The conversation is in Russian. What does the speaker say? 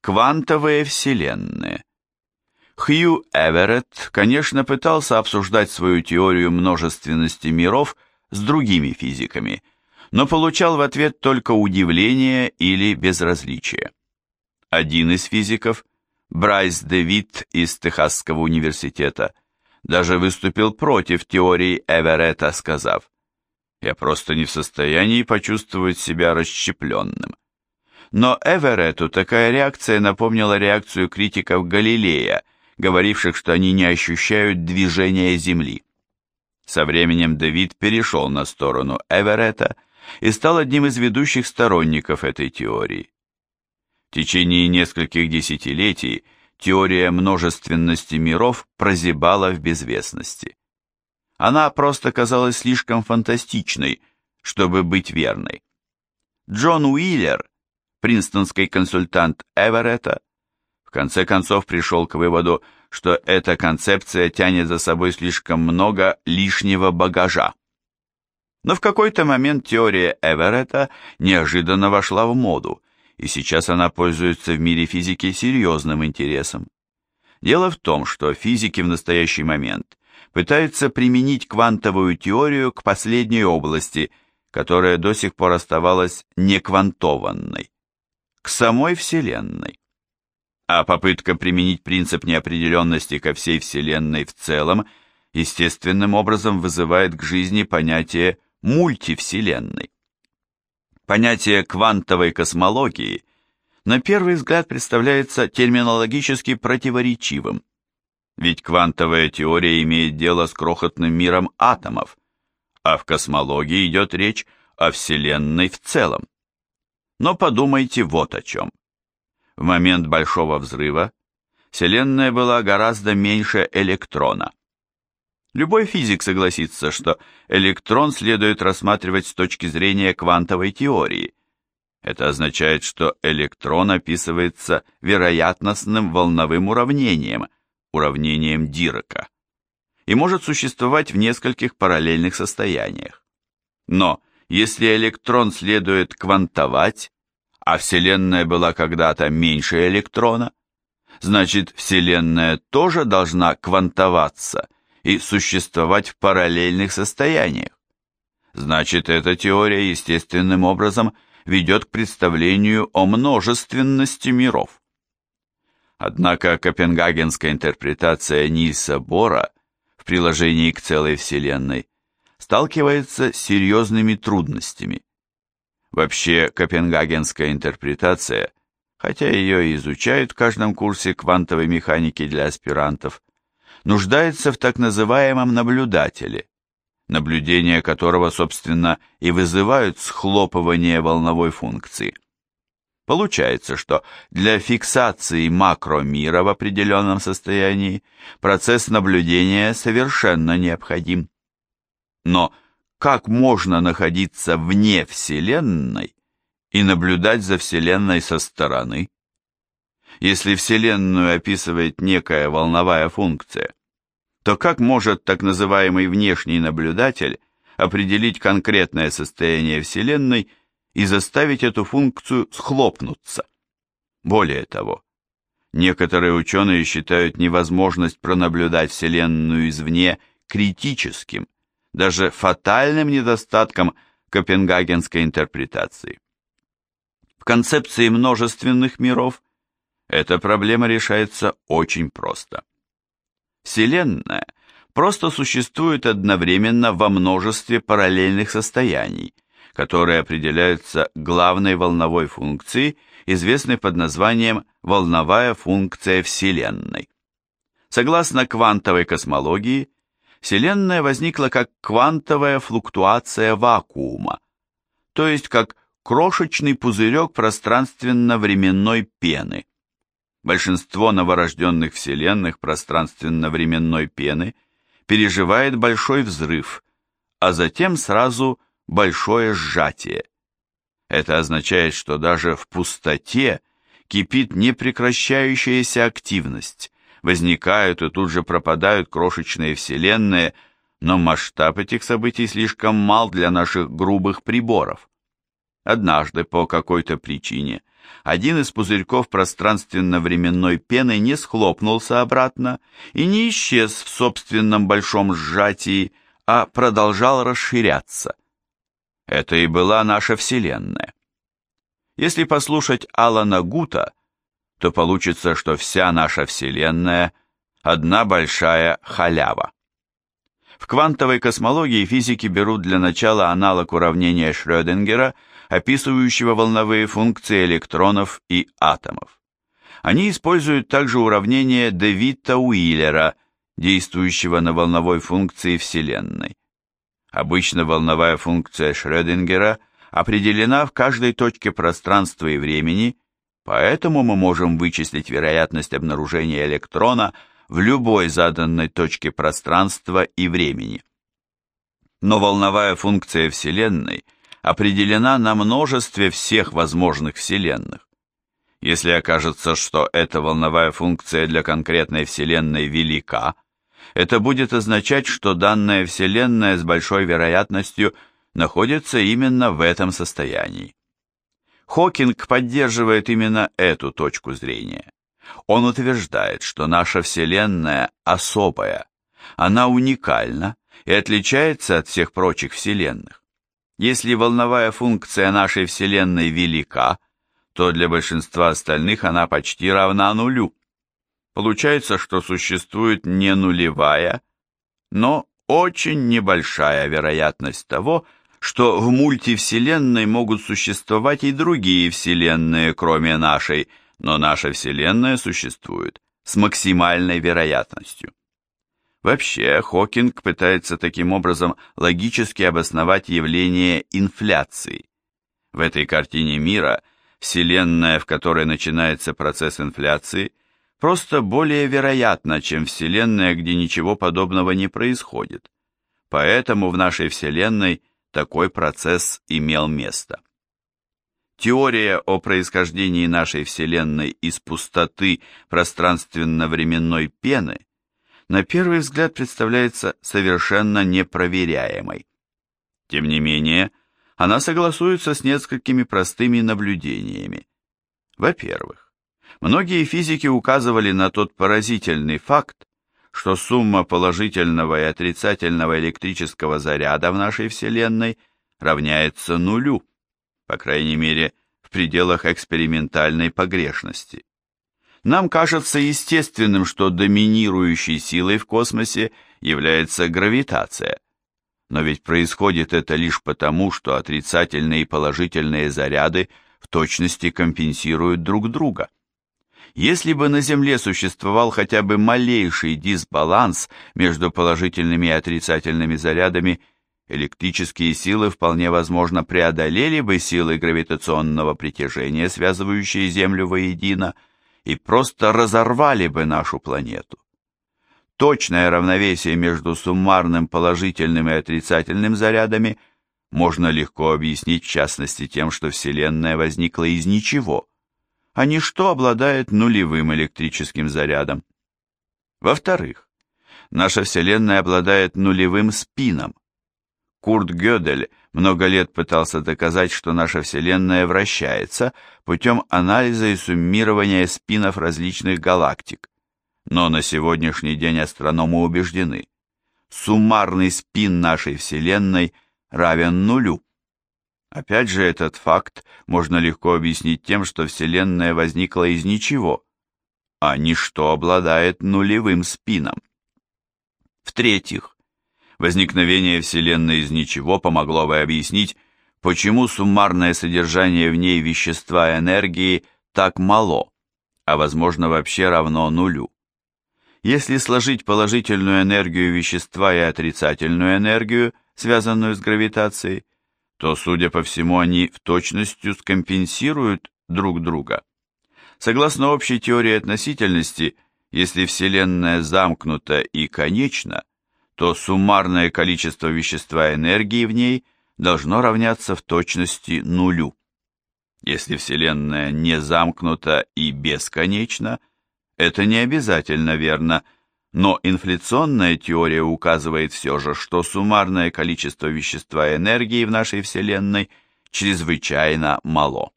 Квантовые вселенные. Хью Эверетт, конечно, пытался обсуждать свою теорию множественности миров с другими физиками, но получал в ответ только удивление или безразличие. Один из физиков, Брайс Дэвид из Техасского университета, даже выступил против теории Эверетта, сказав, «Я просто не в состоянии почувствовать себя расщепленным». Но Эверетту такая реакция напомнила реакцию критиков Галилея, говоривших, что они не ощущают движения Земли. Со временем Давид перешел на сторону Эверетта и стал одним из ведущих сторонников этой теории. В течение нескольких десятилетий теория множественности миров прозябала в безвестности. Она просто казалась слишком фантастичной, чтобы быть верной. Джон Уиллер, принстонский консультант Эверетта, в конце концов пришел к выводу, что эта концепция тянет за собой слишком много лишнего багажа. Но в какой-то момент теория Эверетта неожиданно вошла в моду, и сейчас она пользуется в мире физики серьезным интересом. Дело в том, что физики в настоящий момент пытаются применить квантовую теорию к последней области, которая до сих пор оставалась неквантованной, к самой Вселенной. А попытка применить принцип неопределенности ко всей Вселенной в целом естественным образом вызывает к жизни понятие мультивселенной. Понятие квантовой космологии на первый взгляд представляется терминологически противоречивым, ведь квантовая теория имеет дело с крохотным миром атомов, а в космологии идет речь о Вселенной в целом. Но подумайте вот о чем. В момент Большого взрыва Вселенная была гораздо меньше электрона. Любой физик согласится, что электрон следует рассматривать с точки зрения квантовой теории. Это означает, что электрон описывается вероятностным волновым уравнением, уравнением Дирака, и может существовать в нескольких параллельных состояниях. Но если электрон следует квантовать, а Вселенная была когда-то меньше электрона, значит Вселенная тоже должна квантоваться – и существовать в параллельных состояниях. Значит, эта теория естественным образом ведет к представлению о множественности миров. Однако копенгагенская интерпретация Нильса Бора в приложении к целой Вселенной сталкивается с серьезными трудностями. Вообще, копенгагенская интерпретация, хотя ее и изучают в каждом курсе квантовой механики для аспирантов, нуждается в так называемом наблюдателе, наблюдения которого, собственно, и вызывают схлопывание волновой функции. Получается, что для фиксации макромира в определенном состоянии процесс наблюдения совершенно необходим. Но как можно находиться вне Вселенной и наблюдать за Вселенной со стороны? Если Вселенную описывает некая волновая функция, то как может так называемый внешний наблюдатель определить конкретное состояние Вселенной и заставить эту функцию схлопнуться? Более того, некоторые ученые считают невозможность пронаблюдать Вселенную извне критическим, даже фатальным недостатком копенгагенской интерпретации. В концепции множественных миров эта проблема решается очень просто. Вселенная просто существует одновременно во множестве параллельных состояний, которые определяются главной волновой функцией, известной под названием волновая функция Вселенной. Согласно квантовой космологии, Вселенная возникла как квантовая флуктуация вакуума, то есть как крошечный пузырек пространственно-временной пены. Большинство новорожденных вселенных пространственно-временной пены переживает большой взрыв, а затем сразу большое сжатие. Это означает, что даже в пустоте кипит непрекращающаяся активность, возникают и тут же пропадают крошечные вселенные, но масштаб этих событий слишком мал для наших грубых приборов. Однажды по какой-то причине один из пузырьков пространственно-временной пены не схлопнулся обратно и не исчез в собственном большом сжатии, а продолжал расширяться. Это и была наша Вселенная. Если послушать Алана Гута, то получится, что вся наша Вселенная – одна большая халява. В квантовой космологии физики берут для начала аналог уравнения Шрёдингера, описывающего волновые функции электронов и атомов. Они используют также уравнение Девитта-Уиллера, действующего на волновой функции Вселенной. Обычно волновая функция Шрёдингера определена в каждой точке пространства и времени, поэтому мы можем вычислить вероятность обнаружения электрона в любой заданной точке пространства и времени. Но волновая функция Вселенной определена на множестве всех возможных Вселенных. Если окажется, что эта волновая функция для конкретной Вселенной велика, это будет означать, что данная Вселенная с большой вероятностью находится именно в этом состоянии. Хокинг поддерживает именно эту точку зрения. Он утверждает, что наша Вселенная особая, она уникальна и отличается от всех прочих Вселенных. Если волновая функция нашей Вселенной велика, то для большинства остальных она почти равна нулю. Получается, что существует не нулевая, но очень небольшая вероятность того, что в мультивселенной могут существовать и другие вселенные, кроме нашей, но наша Вселенная существует с максимальной вероятностью. Вообще, Хокинг пытается таким образом логически обосновать явление инфляции. В этой картине мира Вселенная, в которой начинается процесс инфляции, просто более вероятна, чем Вселенная, где ничего подобного не происходит. Поэтому в нашей Вселенной такой процесс имел место. Теория о происхождении нашей Вселенной из пустоты пространственно-временной пены на первый взгляд представляется совершенно непроверяемой. Тем не менее, она согласуется с несколькими простыми наблюдениями. Во-первых, многие физики указывали на тот поразительный факт, что сумма положительного и отрицательного электрического заряда в нашей Вселенной равняется нулю по крайней мере, в пределах экспериментальной погрешности. Нам кажется естественным, что доминирующей силой в космосе является гравитация. Но ведь происходит это лишь потому, что отрицательные и положительные заряды в точности компенсируют друг друга. Если бы на Земле существовал хотя бы малейший дисбаланс между положительными и отрицательными зарядами – электрические силы вполне возможно преодолели бы силы гравитационного притяжения, связывающие Землю воедино, и просто разорвали бы нашу планету. Точное равновесие между суммарным положительным и отрицательным зарядами можно легко объяснить в частности тем, что Вселенная возникла из ничего, а ничто обладает нулевым электрическим зарядом. Во-вторых, наша Вселенная обладает нулевым спином, Курт Гёдель много лет пытался доказать, что наша Вселенная вращается путем анализа и суммирования спинов различных галактик. Но на сегодняшний день астрономы убеждены, суммарный спин нашей Вселенной равен нулю. Опять же, этот факт можно легко объяснить тем, что Вселенная возникла из ничего, а ничто обладает нулевым спином. В-третьих, Возникновение Вселенной из ничего помогло бы объяснить, почему суммарное содержание в ней вещества и энергии так мало, а возможно вообще равно нулю. Если сложить положительную энергию вещества и отрицательную энергию, связанную с гравитацией, то, судя по всему, они в точности скомпенсируют друг друга. Согласно общей теории относительности, если Вселенная замкнута и конечна, то суммарное количество вещества и энергии в ней должно равняться в точности нулю. Если Вселенная не замкнута и бесконечна, это не обязательно верно, но инфляционная теория указывает все же, что суммарное количество вещества и энергии в нашей Вселенной чрезвычайно мало.